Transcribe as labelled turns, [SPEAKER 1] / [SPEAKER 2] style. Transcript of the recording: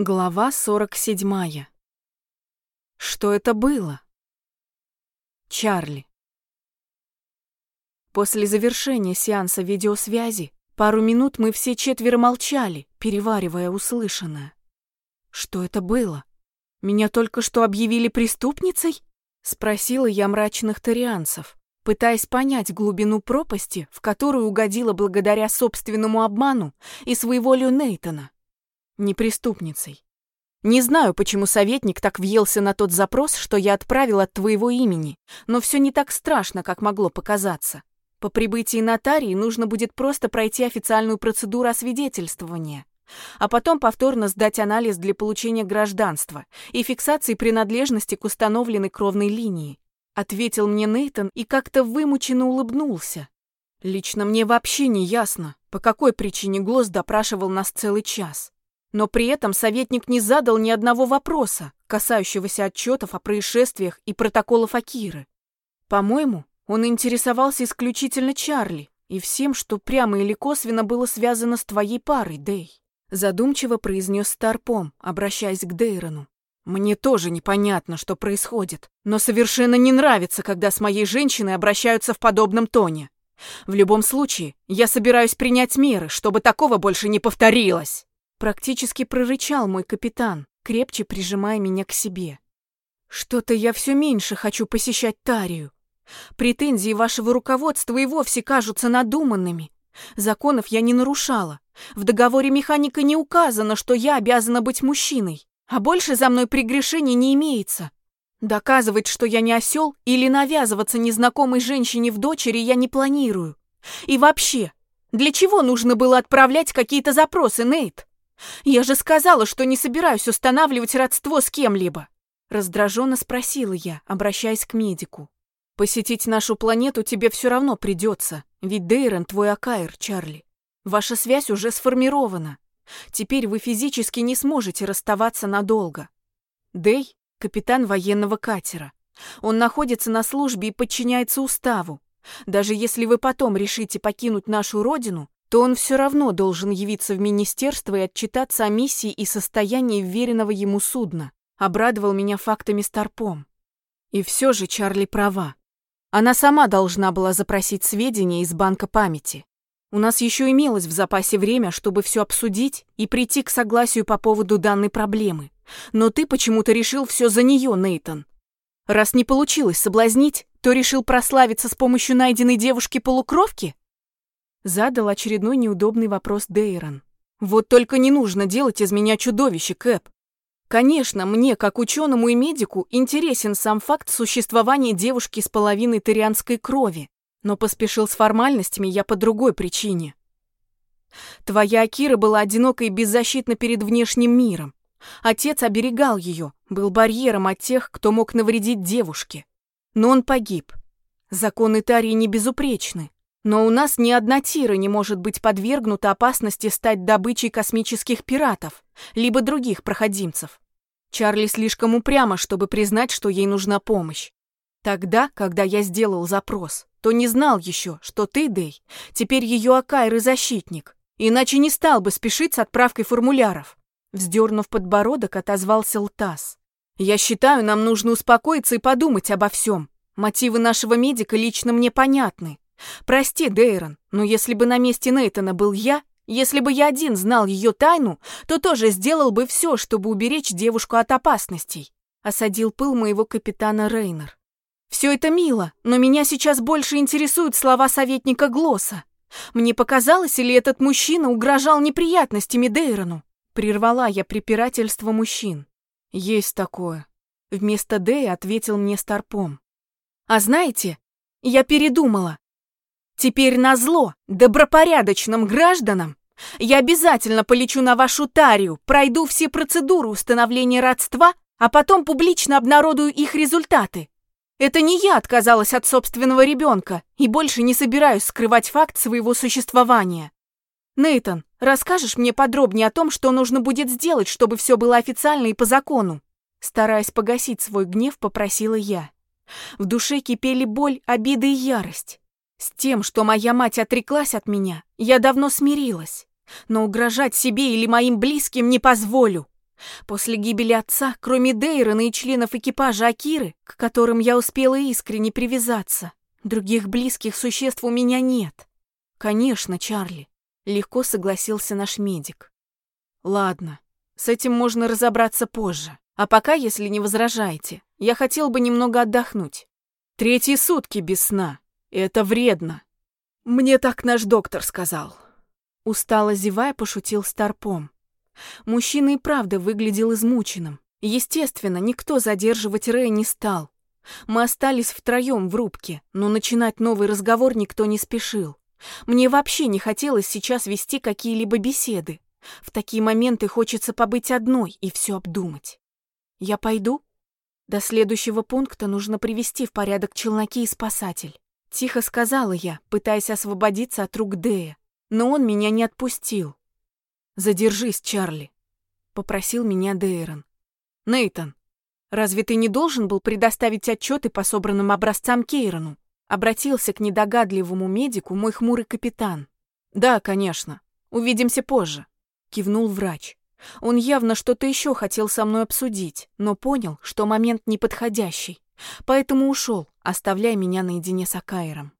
[SPEAKER 1] Глава 47. Что это было? Чарли. После завершения сеанса видеосвязи пару минут мы все четверо молчали, переваривая услышанное. Что это было? Меня только что объявили преступницей? Спросила я мрачных тарианцев, пытаясь понять глубину пропасти, в которую угодила благодаря собственному обману и своеволию Нейтона не преступницей. Не знаю, почему советник так въелся на тот запрос, что я отправил от твоего имени, но все не так страшно, как могло показаться. По прибытии нотарии нужно будет просто пройти официальную процедуру освидетельствования, а потом повторно сдать анализ для получения гражданства и фиксации принадлежности к установленной кровной линии. Ответил мне Нейтон и как-то вымученно улыбнулся. Лично мне вообще не ясно, по какой причине Глосс допрашивал нас целый час. Но при этом советник не задал ни одного вопроса, касающегося отчетов о происшествиях и протоколов Акиры. По-моему, он интересовался исключительно Чарли и всем, что прямо или косвенно было связано с твоей парой, Дэй. Задумчиво произнес Старпом, обращаясь к Дейрону. Мне тоже непонятно, что происходит, но совершенно не нравится, когда с моей женщиной обращаются в подобном тоне. В любом случае, я собираюсь принять меры, чтобы такого больше не повторилось. Практически прорычал мой капитан, крепче прижимая меня к себе. Что-то я все меньше хочу посещать Тарию. Претензии вашего руководства и вовсе кажутся надуманными. Законов я не нарушала. В договоре механика не указано, что я обязана быть мужчиной. А больше за мной прегрешений не имеется. Доказывать, что я не осел, или навязываться незнакомой женщине в дочери я не планирую. И вообще, для чего нужно было отправлять какие-то запросы, Нейт? Я же сказала, что не собираюсь устанавливать родство с кем-либо. Раздраженно спросила я, обращаясь к медику. Посетить нашу планету тебе все равно придется, ведь Дейрон твой Акаир, Чарли. Ваша связь уже сформирована. Теперь вы физически не сможете расставаться надолго. Дей — капитан военного катера. Он находится на службе и подчиняется уставу. Даже если вы потом решите покинуть нашу родину, то он все равно должен явиться в министерство и отчитаться о миссии и состоянии веренного ему судна. Обрадовал меня фактами Старпом. И все же Чарли права. Она сама должна была запросить сведения из банка памяти. У нас еще имелось в запасе время, чтобы все обсудить и прийти к согласию по поводу данной проблемы. Но ты почему-то решил все за нее, Нейтон. Раз не получилось соблазнить, то решил прославиться с помощью найденной девушки-полукровки? Задал очередной неудобный вопрос Дейрон. Вот только не нужно делать из меня чудовище, Кэп. Конечно, мне, как ученому и медику, интересен сам факт существования девушки с половиной тарианской крови, но поспешил с формальностями я по другой причине. Твоя Акира была одинока и беззащитна перед внешним миром. Отец оберегал ее, был барьером от тех, кто мог навредить девушке. Но он погиб. Законы Тарии не безупречны. Но у нас ни одна тира не может быть подвергнута опасности стать добычей космических пиратов, либо других проходимцев. Чарли слишком упряма, чтобы признать, что ей нужна помощь. Тогда, когда я сделал запрос, то не знал еще, что ты, Дэй, теперь ее Акайр и защитник, иначе не стал бы спешить с отправкой формуляров. Вздернув подбородок, отозвался Лтас. Я считаю, нам нужно успокоиться и подумать обо всем. Мотивы нашего медика лично мне понятны. Прости, Дейрон, но если бы на месте Нейтана был я, если бы я один знал ее тайну, то тоже сделал бы все, чтобы уберечь девушку от опасностей. Осадил пыл моего капитана Рейнер. Все это мило, но меня сейчас больше интересуют слова советника Глосса. Мне показалось, или этот мужчина угрожал неприятностями Дейрону? Прервала я препирательство мужчин. Есть такое. Вместо Дэя ответил мне Старпом. А знаете, я передумала. Теперь на зло добропорядочным гражданам я обязательно полечу на вашу тарию, пройду все процедуры установления родства, а потом публично обнародую их результаты. Это не я отказалась от собственного ребенка и больше не собираюсь скрывать факт своего существования. Нейтон, расскажешь мне подробнее о том, что нужно будет сделать, чтобы все было официально и по закону? Стараясь погасить свой гнев, попросила я. В душе кипели боль, обида и ярость. С тем, что моя мать отреклась от меня, я давно смирилась. Но угрожать себе или моим близким не позволю. После гибели отца, кроме Дейрона и членов экипажа Акиры, к которым я успела искренне привязаться, других близких существ у меня нет. Конечно, Чарли, легко согласился наш медик. Ладно, с этим можно разобраться позже. А пока, если не возражаете, я хотел бы немного отдохнуть. Третьи сутки без сна. Это вредно. Мне так наш доктор сказал. Устало зевая, пошутил Старпом. Мужчина и правда выглядел измученным. Естественно, никто задерживать Рэя не стал. Мы остались втроем в рубке, но начинать новый разговор никто не спешил. Мне вообще не хотелось сейчас вести какие-либо беседы. В такие моменты хочется побыть одной и все обдумать. Я пойду? До следующего пункта нужно привести в порядок челноки и спасатель. Тихо сказала я, пытаясь освободиться от рук Дэя, но он меня не отпустил. «Задержись, Чарли», — попросил меня Дейрон. «Нейтан, разве ты не должен был предоставить отчеты по собранным образцам Кейрону?» Обратился к недогадливому медику мой хмурый капитан. «Да, конечно. Увидимся позже», — кивнул врач. Он явно что-то еще хотел со мной обсудить, но понял, что момент неподходящий, поэтому ушел, оставляя меня наедине с Акаером.